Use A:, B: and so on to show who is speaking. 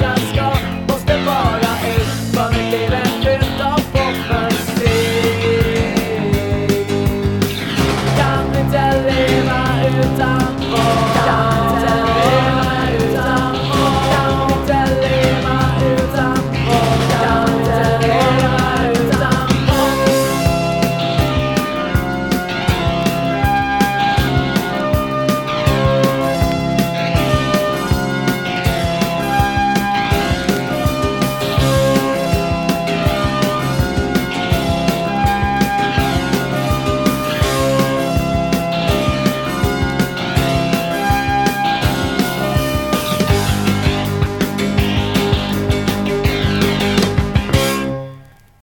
A: got.